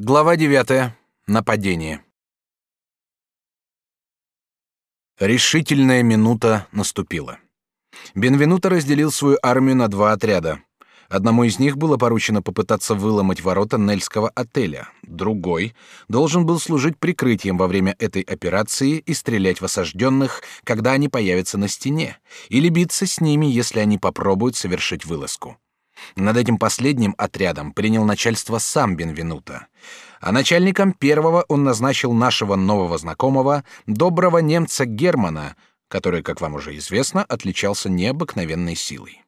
Глава 9. Нападение. Решительная минута наступила. Бенвенуто разделил свою армию на два отряда. Одному из них было поручено попытаться выломать ворота Нельского отеля, другой должен был служить прикрытием во время этой операции и стрелять в осажденных, когда они появятся на стене, или биться с ними, если они попробуют совершить вылазку. Над этим последним отрядом принял начальство сам Бенвенуто, а начальником первого он назначил нашего нового знакомого, доброго немца Германа, который, как вам уже известно, отличался необыкновенной силой.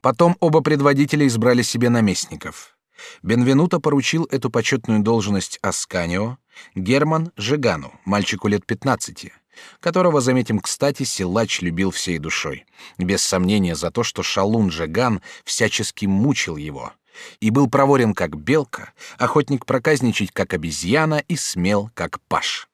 Потом оба предводителя избрали себе наместников. Бенвенуто поручил эту почетную должность Асканио, Герман — Жигану, мальчику лет пятнадцати которого, заметим кстати, силач любил всей душой, без сомнения за то, что шалун Жеган всячески мучил его, и был проворен как белка, охотник проказничать как обезьяна и смел как паш.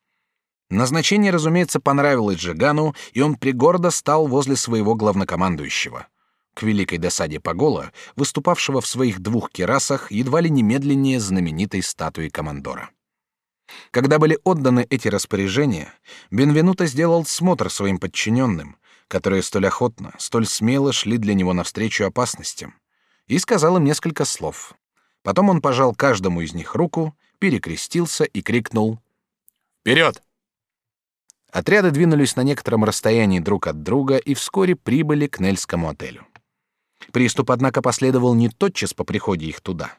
Назначение, разумеется, понравилось Жигану, и он пригордо стал возле своего главнокомандующего. К великой досаде Погола, выступавшего в своих двух керасах едва ли немедленнее знаменитой статуи командора. Когда были отданы эти распоряжения, Бенвенуто сделал смотр своим подчиненным, которые столь охотно, столь смело шли для него навстречу опасностям, и сказал им несколько слов. Потом он пожал каждому из них руку, перекрестился и крикнул «Вперед!». Отряды двинулись на некотором расстоянии друг от друга и вскоре прибыли к Нельскому отелю. Приступ, однако, последовал не тотчас по приходе их туда.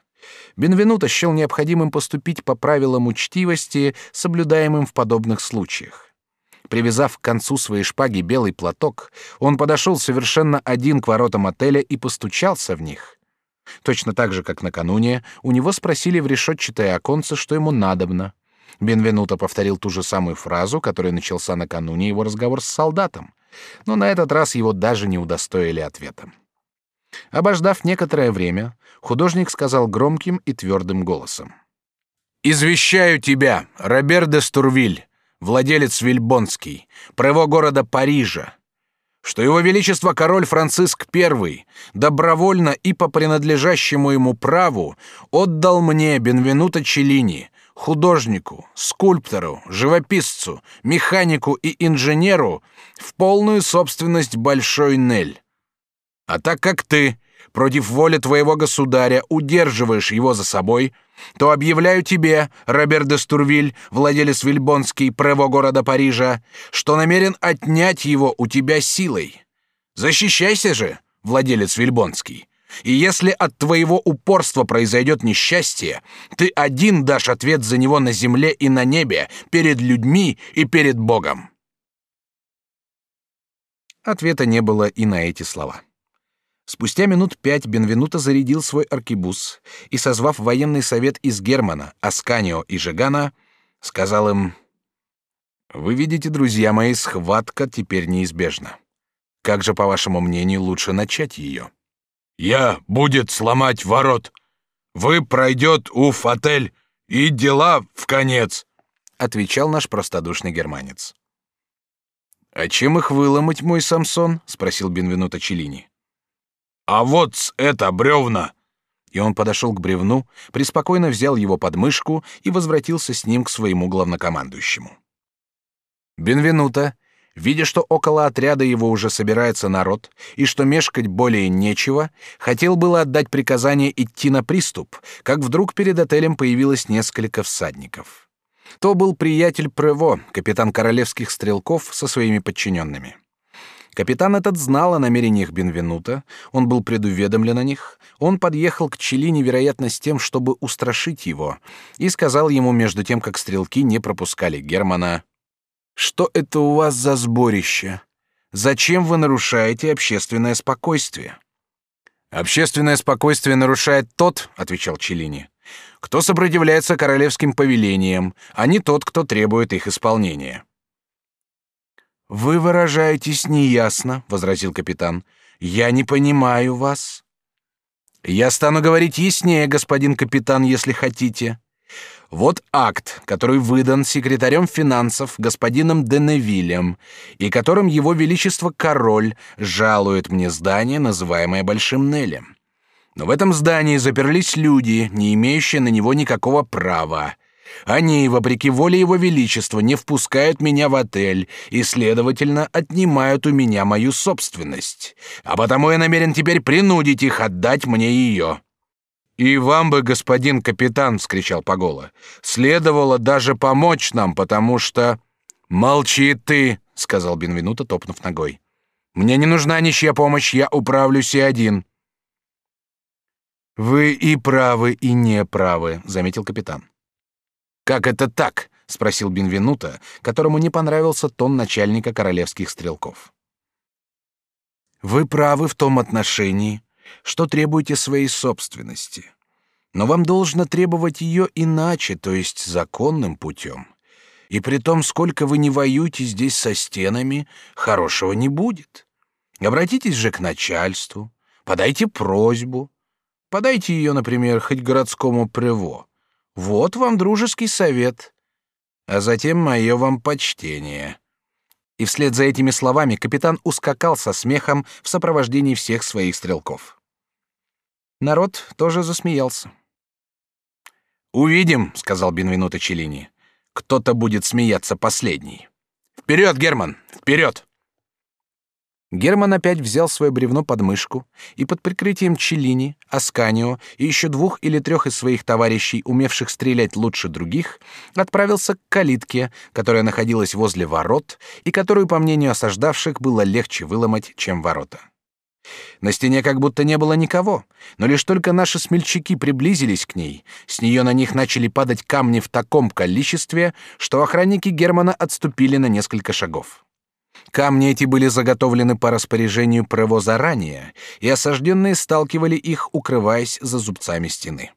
Бенвенуто счел необходимым поступить по правилам учтивости, соблюдаемым в подобных случаях. Привязав к концу своей шпаги белый платок, он подошел совершенно один к воротам отеля и постучался в них. Точно так же, как накануне, у него спросили в решетчатое оконце, что ему надобно. Бенвенуто повторил ту же самую фразу, которой начался накануне его разговор с солдатом, но на этот раз его даже не удостоили ответом. Обождав некоторое время, художник сказал громким и твердым голосом: "Извещаю тебя, Робер де Стурвиль, владелец Вильбонский, право города Парижа, что его величество король Франциск I добровольно и по принадлежащему ему праву отдал мне Бенвенуто Челлини, художнику, скульптору, живописцу, механику и инженеру в полную собственность Большой Нель. А так как ты против воли твоего государя удерживаешь его за собой, то объявляю тебе, Роберт де Стурвиль, владелец Вильбонский, прево города Парижа, что намерен отнять его у тебя силой. Защищайся же, владелец Вильбонский. И если от твоего упорства произойдет несчастье, ты один дашь ответ за него на земле и на небе, перед людьми и перед Богом. Ответа не было и на эти слова. Спустя минут пять Бенвенуто зарядил свой аркебуз и, созвав военный совет из Германа, Асканио и Жигана, сказал им: "Вы видите, друзья мои, схватка теперь неизбежна. Как же, по вашему мнению, лучше начать ее?" "Я будет сломать ворот. Вы пройдет уф отель и дела в конец", отвечал наш простодушный германец. "А чем их выломать, мой Самсон?" спросил Бенвенуто Челлини. А вот это бревна!» И он подошел к бревну, преспокойно взял его под мышку и возвратился с ним к своему главнокомандующему. Бенвенуто, видя, что около отряда его уже собирается народ и что мешкать более нечего, хотел было отдать приказание идти на приступ, как вдруг перед отелем появилось несколько всадников. То был приятель Прево, капитан королевских стрелков со своими подчиненными. Капитан этот знал о намерениях Бенвенута, он был предуведомлен о них, он подъехал к Челине, вероятно, с тем, чтобы устрашить его, и сказал ему между тем, как стрелки не пропускали Германа, «Что это у вас за сборище? Зачем вы нарушаете общественное спокойствие?» «Общественное спокойствие нарушает тот, — отвечал Челини, — кто сопротивляется королевским повелениям, а не тот, кто требует их исполнения». Вы выражаетесь неясно, возразил капитан. Я не понимаю вас. Я стану говорить яснее, господин капитан, если хотите. Вот акт, который выдан секретарем финансов господином Деневилем, и которым его величество король жалует мне здание, называемое Большим Нелем. Но в этом здании заперлись люди, не имеющие на него никакого права. Они, вопреки воле его величества, не впускают меня в отель и, следовательно, отнимают у меня мою собственность. А потому я намерен теперь принудить их отдать мне ее. И вам бы, господин капитан, вскричал Погола, следовало даже помочь нам, потому что молчи ты, сказал Бенвенуто, топнув ногой. Мне не нужна ничья помощь, я управлюсь и один. Вы и правы, и не правы, заметил капитан. Как это так? спросил Бенвенуто, которому не понравился тон начальника королевских стрелков. Вы правы в том отношении, что требуете своей собственности, но вам должно требовать ее иначе, то есть законным путем. И при том, сколько вы не воюете здесь со стенами, хорошего не будет. Обратитесь же к начальству, подайте просьбу, подайте ее, например, хоть городскому прево. Вот вам дружеский совет, а затем мое вам почтение. И вслед за этими словами капитан ускакал со смехом в сопровождении всех своих стрелков. Народ тоже засмеялся. Увидим, сказал Бенвенуто Челлини. Кто-то будет смеяться последний. Вперед, Герман, вперед! Герман опять взял свое бревно под мышку и под прикрытием Челлини, Асканио и еще двух или трех из своих товарищей, умевших стрелять лучше других, отправился к калитке, которая находилась возле ворот и которую, по мнению осаждавших, было легче выломать, чем ворота. На стене как будто не было никого, но лишь только наши смельчаки приблизились к ней, с нее на них начали падать камни в таком количестве, что охранники Германа отступили на несколько шагов. Камни эти были заготовлены по распоряжению Прево заранее, и осажденные сталкивали их, укрываясь за зубцами стены.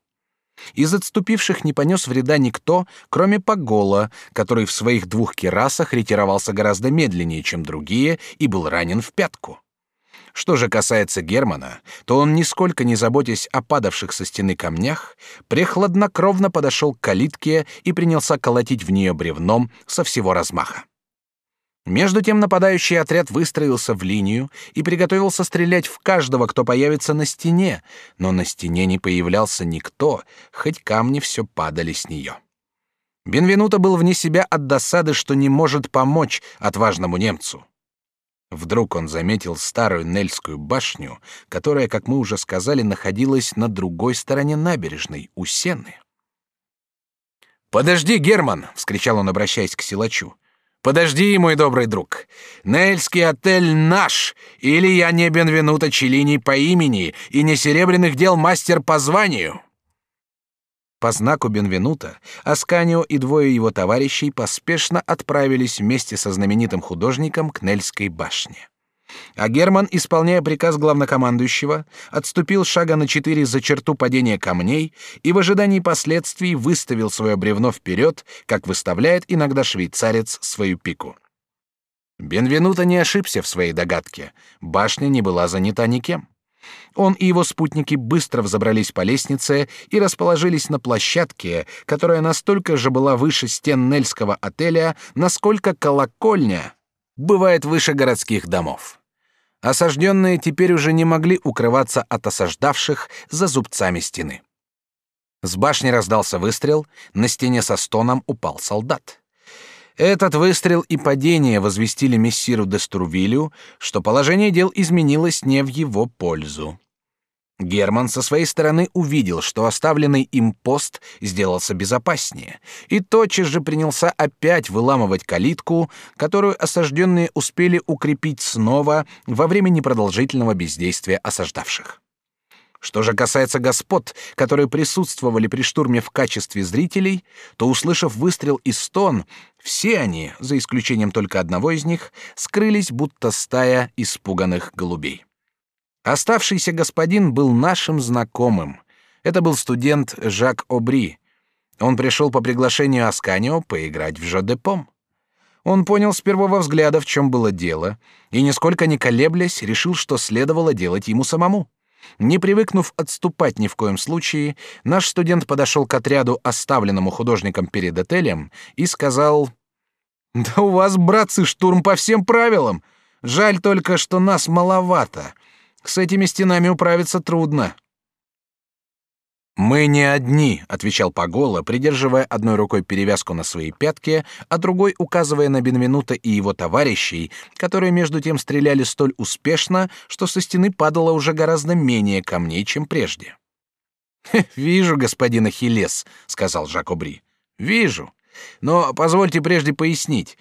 Из отступивших не понес вреда никто, кроме Погола, который в своих двух керасах ретировался гораздо медленнее, чем другие, и был ранен в пятку. Что же касается Германа, то он, нисколько не заботясь о падавших со стены камнях, прехладнокровно подошел к калитке и принялся колотить в нее бревном со всего размаха. Между тем нападающий отряд выстроился в линию и приготовился стрелять в каждого, кто появится на стене, но на стене не появлялся никто, хоть камни все падали с нее. Бенвенуто был вне себя от досады, что не может помочь отважному немцу. Вдруг он заметил старую Нельскую башню, которая, как мы уже сказали, находилась на другой стороне набережной, у Сены. «Подожди, Герман!» — вскричал он, обращаясь к силачу. Подожди, мой добрый друг. Нельский отель наш, или я не Бенвенуто Челлини по имени и не серебряных дел мастер по званию. По знаку Бенвенута Асканио и двое его товарищей поспешно отправились вместе со знаменитым художником к Нельской башне. А Герман, исполняя приказ главнокомандующего, отступил шага на четыре за черту падения камней и в ожидании последствий выставил свое бревно вперед, как выставляет иногда швейцарец свою пику. Бенвенуто не ошибся в своей догадке. Башня не была занята никем. Он и его спутники быстро взобрались по лестнице и расположились на площадке, которая настолько же была выше стен Нельского отеля, насколько колокольня бывает выше городских домов. Осажденные теперь уже не могли укрываться от осаждавших за зубцами стены. С башни раздался выстрел, на стене со стоном упал солдат. Этот выстрел и падение возвестили мессиру де Струвилю, что положение дел изменилось не в его пользу. Герман со своей стороны увидел, что оставленный им пост сделался безопаснее, и тотчас же принялся опять выламывать калитку, которую осажденные успели укрепить снова во время непродолжительного бездействия осаждавших. Что же касается господ, которые присутствовали при штурме в качестве зрителей, то, услышав выстрел и стон, все они, за исключением только одного из них, скрылись, будто стая испуганных голубей. Оставшийся господин был нашим знакомым. Это был студент Жак Обри. Он пришел по приглашению Асканио поиграть в жодепом. Он понял с первого взгляда, в чем было дело, и нисколько не колеблясь, решил, что следовало делать ему самому. Не привыкнув отступать ни в коем случае, наш студент подошел к отряду, оставленному художником перед отелем, и сказал: "Да у вас, братцы, штурм по всем правилам. Жаль только, что нас маловато. С этими стенами управиться трудно. Мы не одни, отвечал Пагола, придерживая одной рукой перевязку на своей пятке, а другой указывая на Бенвенута и его товарищей, которые между тем стреляли столь успешно, что со стены падало уже гораздо менее камней, чем прежде. Вижу, господин Ахиллес, сказал Жак Обри. Вижу. Но позвольте прежде пояснить.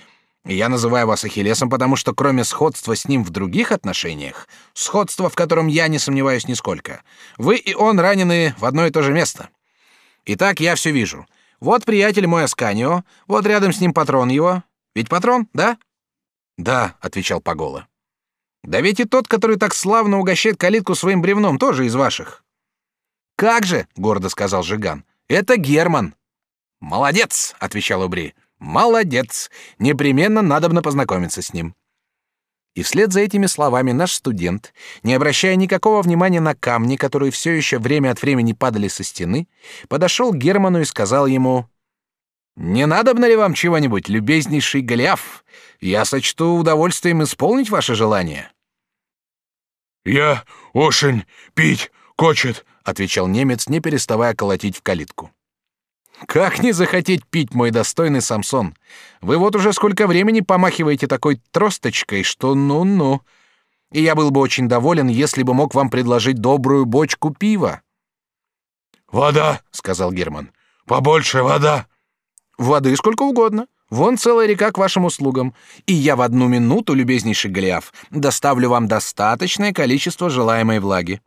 Я называю вас Ахиллесом, потому что кроме сходства с ним в других отношениях, сходства, в котором я не сомневаюсь нисколько, вы и он ранены в одно и то же место. Итак, я все вижу. Вот приятель мой Асканио, вот рядом с ним патрон его. Ведь патрон, да? Да, отвечал Пагола. Да ведь и тот, который так славно угощает калитку своим бревном, тоже из ваших. Как же, гордо сказал Жиган. Это Герман. Молодец, отвечал Убри. Молодец. Непременно надобно познакомиться с ним. И вслед за этими словами наш студент, не обращая никакого внимания на камни, которые все еще время от времени падали со стены, подошел к Герману и сказал ему: "Не надобно ли вам чего-нибудь, любезнейший Голиаф? Я сочту удовольствием исполнить ваше желание". "Я очень пить хочет", отвечал немец, не переставая колотить в калитку. Как не захотеть пить, мой достойный Самсон? Вы вот уже сколько времени помахиваете такой тросточкой, что ну-ну. И я был бы очень доволен, если бы мог вам предложить добрую бочку пива. Вода, сказал Герман. Побольше вода. Воды сколько угодно. Вон целая река к вашим услугам, и я в одну минуту, любезнейший Голиаф, доставлю вам достаточное количество желаемой влаги.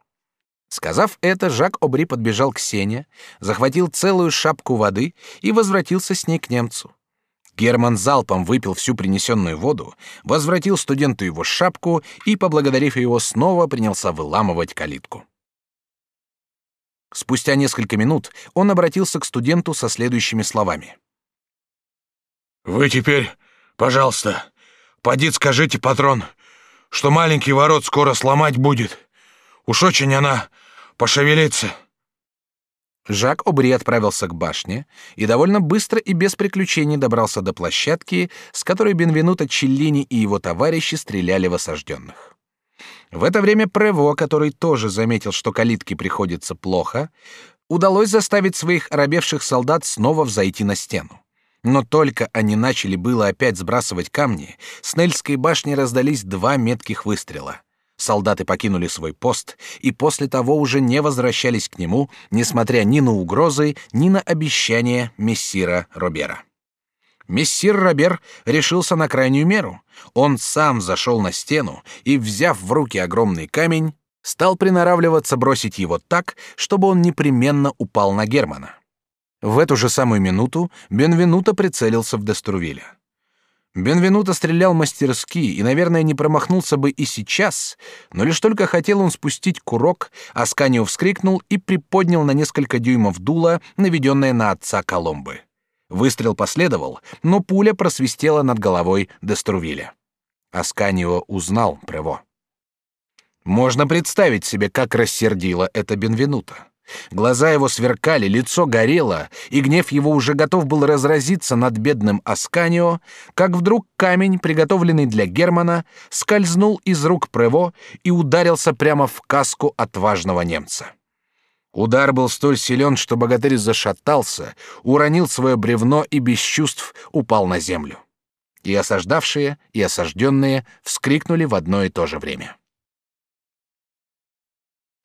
Сказав это, Жак Обри подбежал к Сене, захватил целую шапку воды и возвратился с ней к немцу. Герман залпом выпил всю принесенную воду, возвратил студенту его шапку и, поблагодарив его, снова принялся выламывать калитку. Спустя несколько минут он обратился к студенту со следующими словами: "Вы теперь, пожалуйста, поди скажите патрон, что маленький ворот скоро сломать будет. Уж очень она пошевелиться. Жак Обри отправился к башне и довольно быстро и без приключений добрался до площадки, с которой Бенвенуто Челлини и его товарищи стреляли в осажденных. В это время Прево, который тоже заметил, что калитки приходится плохо, удалось заставить своих оробевших солдат снова взойти на стену. Но только они начали было опять сбрасывать камни, с Нельской башни раздались два метких выстрела — Солдаты покинули свой пост и после того уже не возвращались к нему, несмотря ни на угрозы, ни на обещания мессира Робера. Мессир Робер решился на крайнюю меру. Он сам зашел на стену и, взяв в руки огромный камень, стал приноравливаться бросить его так, чтобы он непременно упал на Германа. В эту же самую минуту Бенвенуто прицелился в Деструвиля. Бенвенуто стрелял мастерски и, наверное, не промахнулся бы и сейчас, но лишь только хотел он спустить курок, Асканио вскрикнул и приподнял на несколько дюймов дуло, наведенное на отца Коломбы. Выстрел последовал, но пуля просвистела над головой Деструвиля. Асканио узнал Прево. Можно представить себе, как рассердило это Бенвенуто. Глаза его сверкали, лицо горело, и гнев его уже готов был разразиться над бедным Асканио, как вдруг камень, приготовленный для Германа, скользнул из рук Прево и ударился прямо в каску отважного немца. Удар был столь силен, что богатырь зашатался, уронил свое бревно и без чувств упал на землю. И осаждавшие, и осажденные вскрикнули в одно и то же время.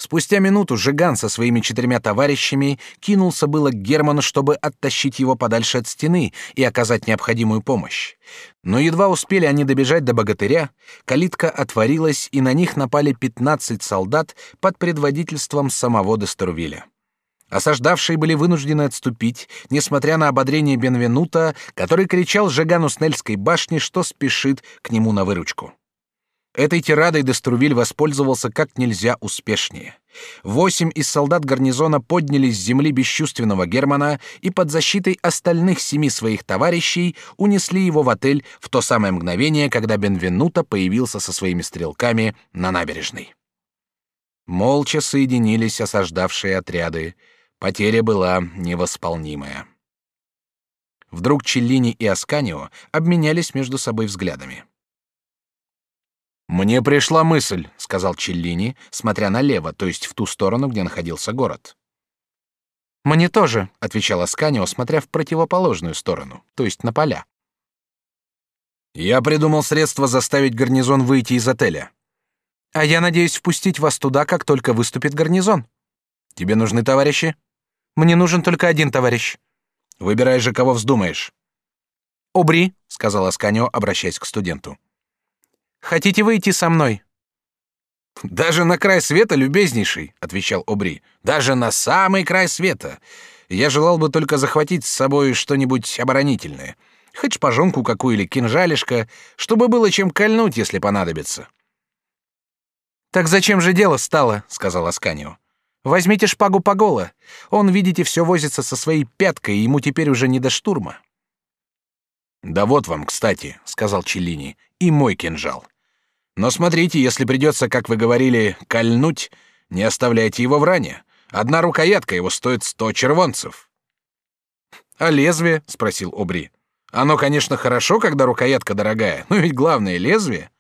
Спустя минуту Жиган со своими четырьмя товарищами кинулся было к Герману, чтобы оттащить его подальше от стены и оказать необходимую помощь. Но едва успели они добежать до богатыря, калитка отворилась, и на них напали пятнадцать солдат под предводительством самого Дестервиля. Осаждавшие были вынуждены отступить, несмотря на ободрение Бенвенута, который кричал Жигану с Нельской башни, что спешит к нему на выручку. Этой тирадой Деструвиль воспользовался как нельзя успешнее. Восемь из солдат гарнизона поднялись с земли бесчувственного Германа и под защитой остальных семи своих товарищей унесли его в отель в то самое мгновение, когда Бенвенуто появился со своими стрелками на набережной. Молча соединились осаждавшие отряды. Потеря была невосполнимая. Вдруг Челлини и Асканио обменялись между собой взглядами. Мне пришла мысль, сказал Челлини, смотря налево, то есть в ту сторону, где находился город. Мне тоже, отвечала Сканио, смотря в противоположную сторону, то есть на поля. Я придумал средство заставить гарнизон выйти из отеля. А я надеюсь впустить вас туда, как только выступит гарнизон. Тебе нужны товарищи? Мне нужен только один товарищ. Выбирай же, кого вздумаешь. Обри, сказала Сканио, обращаясь к студенту. Хотите выйти со мной? Даже на край света, любезнейший, отвечал Обри. Даже на самый край света. Я желал бы только захватить с собой что-нибудь оборонительное, хоть шпажонку какую или кинжалишко, чтобы было чем кольнуть, если понадобится. Так зачем же дело стало, сказал Асканио. Возьмите шпагу Погола. Он, видите, все возится со своей пяткой, и ему теперь уже не до штурма. Да вот вам, кстати, сказал Челлини, и мой кинжал. Но смотрите, если придется, как вы говорили, кольнуть, не оставляйте его в ране. Одна рукоятка его стоит сто червонцев. А лезвие? спросил Обри. Оно, конечно, хорошо, когда рукоятка дорогая, но ведь главное лезвие.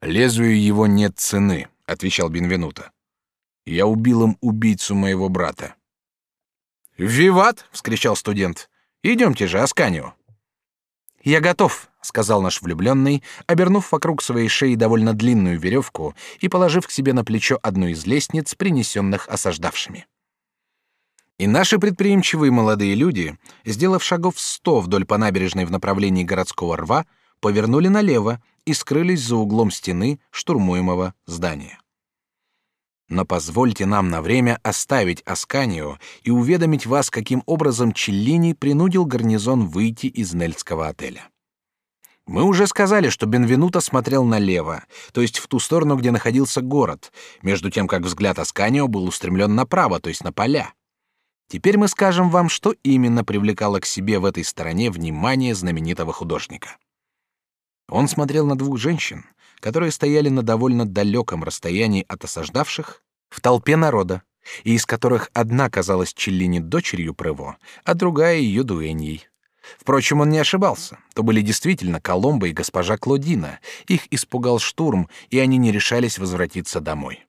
Лезвию его нет цены, отвечал Бенвенуто. Я убил им убийцу моего брата. Виват! вскричал студент. Идемте же, Асканио. Я готов, сказал наш влюбленный, обернув вокруг своей шеи довольно длинную веревку и положив к себе на плечо одну из лестниц, принесенных осаждавшими. И наши предприимчивые молодые люди, сделав шагов сто вдоль по набережной в направлении городского рва, повернули налево и скрылись за углом стены штурмуемого здания. Но позвольте нам на время оставить Асканию и уведомить вас, каким образом Челлини принудил гарнизон выйти из Нельского отеля. Мы уже сказали, что Бенвенуто смотрел налево, то есть в ту сторону, где находился город, между тем как взгляд Асканио был устремлен направо, то есть на поля. Теперь мы скажем вам, что именно привлекало к себе в этой стороне внимание знаменитого художника. Он смотрел на двух женщин, которые стояли на довольно далеком расстоянии от осаждавших, в толпе народа, и из которых одна казалась Челлини дочерью Прево, а другая ее дуэньей. Впрочем, он не ошибался. То были действительно Коломбо и госпожа Клодина. Их испугал штурм, и они не решались возвратиться домой.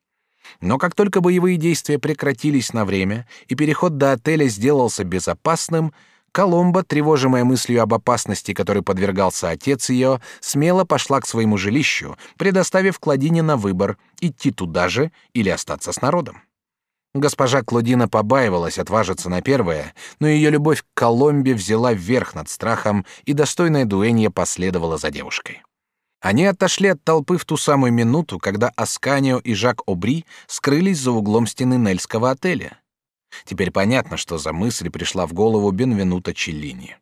Но как только боевые действия прекратились на время и переход до отеля сделался безопасным, Коломба, тревожимая мыслью об опасности, которой подвергался отец ее, смело пошла к своему жилищу, предоставив Клодине на выбор идти туда же или остаться с народом. Госпожа Клодина побаивалась отважиться на первое, но ее любовь к Коломбе взяла верх над страхом, и достойная дуэнья последовала за девушкой. Они отошли от толпы в ту самую минуту, когда Асканио и Жак Обри скрылись за углом стены Нельского отеля. Теперь понятно, что за мысль пришла в голову Бенвенуто Челлини.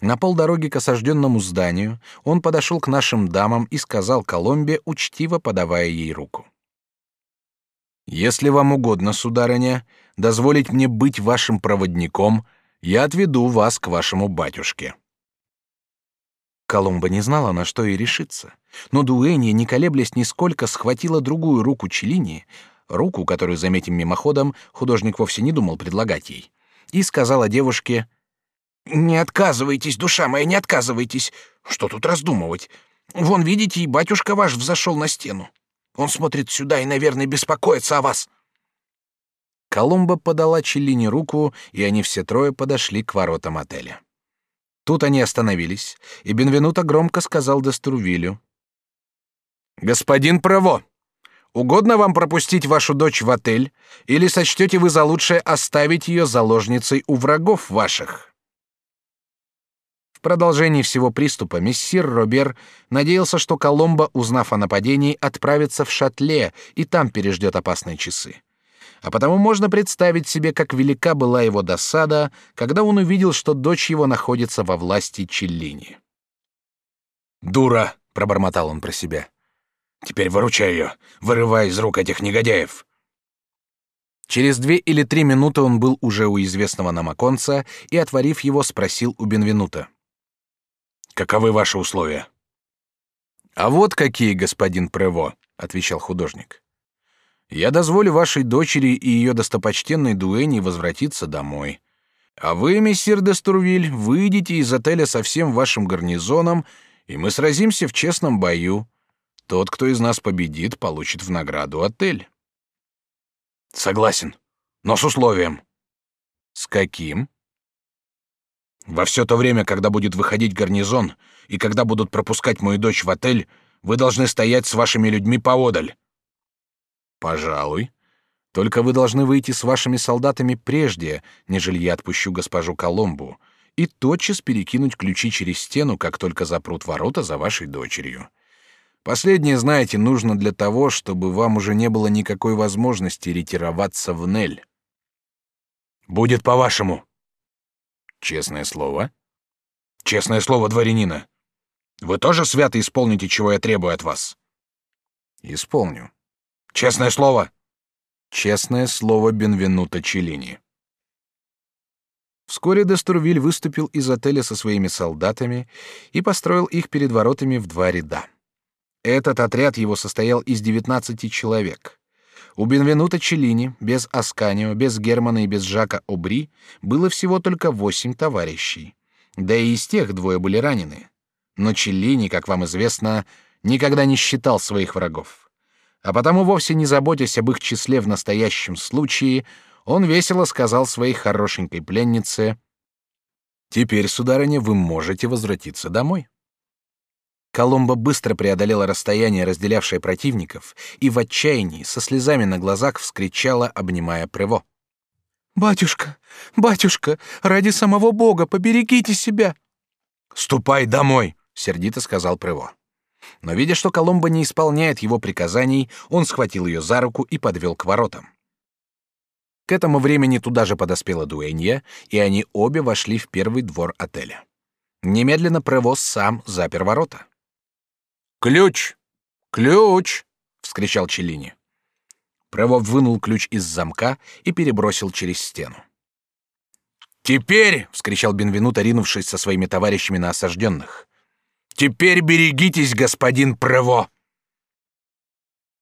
На полдороги к осажденному зданию он подошел к нашим дамам и сказал Коломбе, учтиво подавая ей руку. «Если вам угодно, сударыня, дозволить мне быть вашим проводником, я отведу вас к вашему батюшке». Коломба не знала, на что и решиться, но Дуэнья, не колеблясь нисколько, схватила другую руку Челлини, руку, которую, заметим мимоходом, художник вовсе не думал предлагать ей, и сказала девушке «Не отказывайтесь, душа моя, не отказывайтесь. Что тут раздумывать? Вон, видите, и батюшка ваш взошел на стену. Он смотрит сюда и, наверное, беспокоится о вас». Колумба подала Челлине руку, и они все трое подошли к воротам отеля. Тут они остановились, и Бенвенуто громко сказал Деструвилю. «Господин Право, Угодно вам пропустить вашу дочь в отель, или сочтете вы за лучшее оставить ее заложницей у врагов ваших?» В продолжении всего приступа мессир Робер надеялся, что Коломбо, узнав о нападении, отправится в Шатле и там переждет опасные часы. А потому можно представить себе, как велика была его досада, когда он увидел, что дочь его находится во власти Челлини. «Дура!» — пробормотал он про себя. Теперь выручай ее, вырывай из рук этих негодяев. Через две или три минуты он был уже у известного нам оконца и, отворив его, спросил у Бенвенута. «Каковы ваши условия?» «А вот какие, господин Прево», — отвечал художник. «Я дозволю вашей дочери и ее достопочтенной дуэни возвратиться домой. А вы, мессир де Стурвиль, выйдете из отеля со всем вашим гарнизоном, и мы сразимся в честном бою. Тот, кто из нас победит, получит в награду отель. Согласен, но с условием. С каким? Во все то время, когда будет выходить гарнизон и когда будут пропускать мою дочь в отель, вы должны стоять с вашими людьми поодаль. Пожалуй. Только вы должны выйти с вашими солдатами прежде, нежели я отпущу госпожу Коломбу, и тотчас перекинуть ключи через стену, как только запрут ворота за вашей дочерью. Последнее, знаете, нужно для того, чтобы вам уже не было никакой возможности ретироваться в Нель. Будет по-вашему. Честное слово. Честное слово дворянина. Вы тоже свято исполните, чего я требую от вас? Исполню. Честное слово. Честное слово Бенвенуто Челлини. Вскоре Дестурвиль выступил из отеля со своими солдатами и построил их перед воротами в два ряда. Этот отряд его состоял из 19 человек. У Бенвенута Челлини, без Асканио, без Германа и без Жака Обри, было всего только восемь товарищей. Да и из тех двое были ранены. Но Челлини, как вам известно, никогда не считал своих врагов. А потому, вовсе не заботясь об их числе в настоящем случае, он весело сказал своей хорошенькой пленнице, «Теперь, сударыня, вы можете возвратиться домой». Коломба быстро преодолела расстояние, разделявшее противников, и в отчаянии, со слезами на глазах, вскричала, обнимая Прево. «Батюшка, батюшка, ради самого Бога, поберегите себя!» «Ступай домой!» — сердито сказал Прево. Но, видя, что Коломба не исполняет его приказаний, он схватил ее за руку и подвел к воротам. К этому времени туда же подоспела Дуэнья, и они обе вошли в первый двор отеля. Немедленно Прево сам запер ворота. Ключ! Ключ! вскричал Челлини. Прево вынул ключ из замка и перебросил через стену. Теперь, вскричал Бенвенуто, ринувшись со своими товарищами на осажденных. Теперь берегитесь, господин Прево.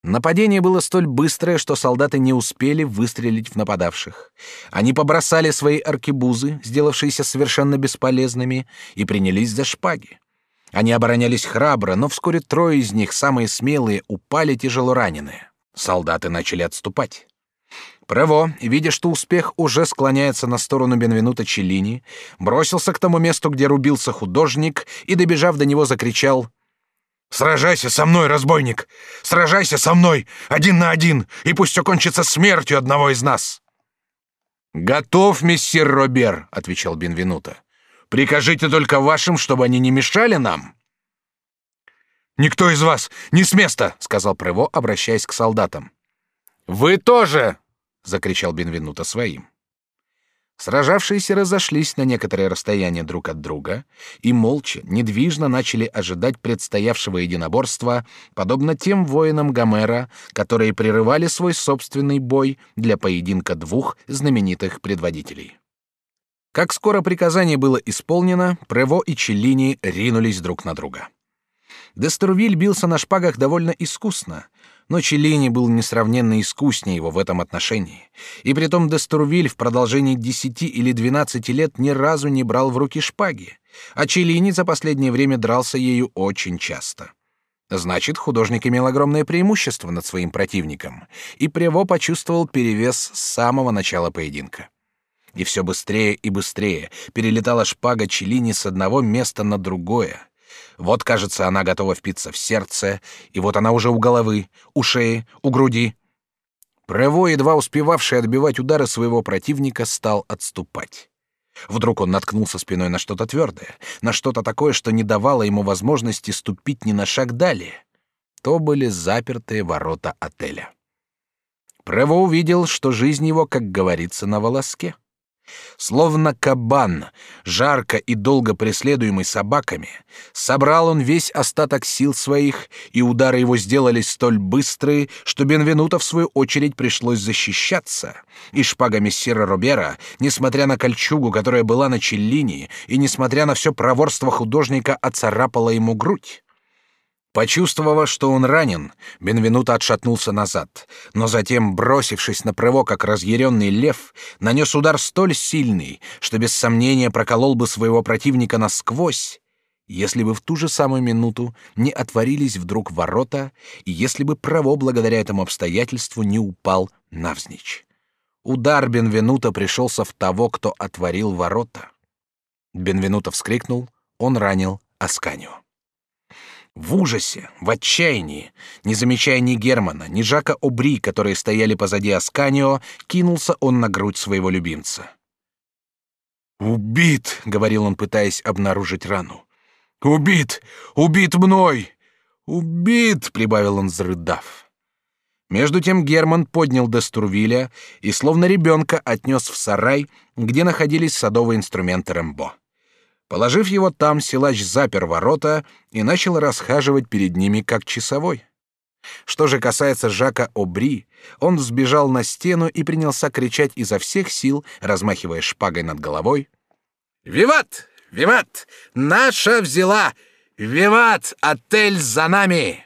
Нападение было столь быстрое, что солдаты не успели выстрелить в нападавших. Они побросали свои аркебузы, сделавшиеся совершенно бесполезными, и принялись за шпаги. Они оборонялись храбро, но вскоре трое из них, самые смелые, упали тяжело раненые. Солдаты начали отступать. Прево, видя, что успех уже склоняется на сторону Бенвенута Челлини, бросился к тому месту, где рубился художник, и, добежав до него, закричал «Сражайся со мной, разбойник! Сражайся со мной, один на один, и пусть все кончится смертью одного из нас!» «Готов, мессир Робер», — отвечал Бенвенуто. Прикажите только вашим, чтобы они не мешали нам. Никто из вас не с места, сказал Прево, обращаясь к солдатам. Вы тоже, закричал Бенвенуто своим. Сражавшиеся разошлись на некоторое расстояние друг от друга и молча, недвижно начали ожидать предстоявшего единоборства, подобно тем воинам Гомера, которые прерывали свой собственный бой для поединка двух знаменитых предводителей. Как скоро приказание было исполнено, Прево и Челлини ринулись друг на друга. Деструвиль бился на шпагах довольно искусно, но Челлини был несравненно искуснее его в этом отношении, и притом Деструвиль в продолжении десяти или двенадцати лет ни разу не брал в руки шпаги, а Челлини за последнее время дрался ею очень часто. Значит, художник имел огромное преимущество над своим противником, и Прево почувствовал перевес с самого начала поединка и все быстрее и быстрее перелетала шпага Челини с одного места на другое. Вот, кажется, она готова впиться в сердце, и вот она уже у головы, у шеи, у груди. Прево, едва успевавший отбивать удары своего противника, стал отступать. Вдруг он наткнулся спиной на что-то твердое, на что-то такое, что не давало ему возможности ступить ни на шаг далее. То были запертые ворота отеля. Прево увидел, что жизнь его, как говорится, на волоске. Словно кабан, жарко и долго преследуемый собаками, собрал он весь остаток сил своих, и удары его сделались столь быстрые, что Бенвенуто в свою очередь пришлось защищаться, и шпага мессира Робера, несмотря на кольчугу, которая была на Челлини, и несмотря на все проворство художника, оцарапала ему грудь. Почувствовав, что он ранен, Бенвенуто отшатнулся назад, но затем, бросившись на прыжок, как разъяренный лев, нанес удар столь сильный, что без сомнения проколол бы своего противника насквозь, если бы в ту же самую минуту не отворились вдруг ворота, и если бы право благодаря этому обстоятельству не упал навзничь. Удар Бенвенута пришелся в того, кто отворил ворота. Бенвенуто вскрикнул, он ранил Асканио. В ужасе, в отчаянии, не замечая ни Германа, ни Жака Обри, которые стояли позади Асканио, кинулся он на грудь своего любимца. «Убит!» — говорил он, пытаясь обнаружить рану. «Убит! Убит мной! Убит!» — прибавил он, зарыдав. Между тем Герман поднял Дестурвиля и, словно ребенка, отнес в сарай, где находились садовые инструменты Рэмбо. Положив его там, силач запер ворота и начал расхаживать перед ними как часовой. Что же касается Жака Обри, он взбежал на стену и принялся кричать изо всех сил, размахивая шпагой над головой. «Виват! Виват! Наша взяла! Виват! Отель за нами!»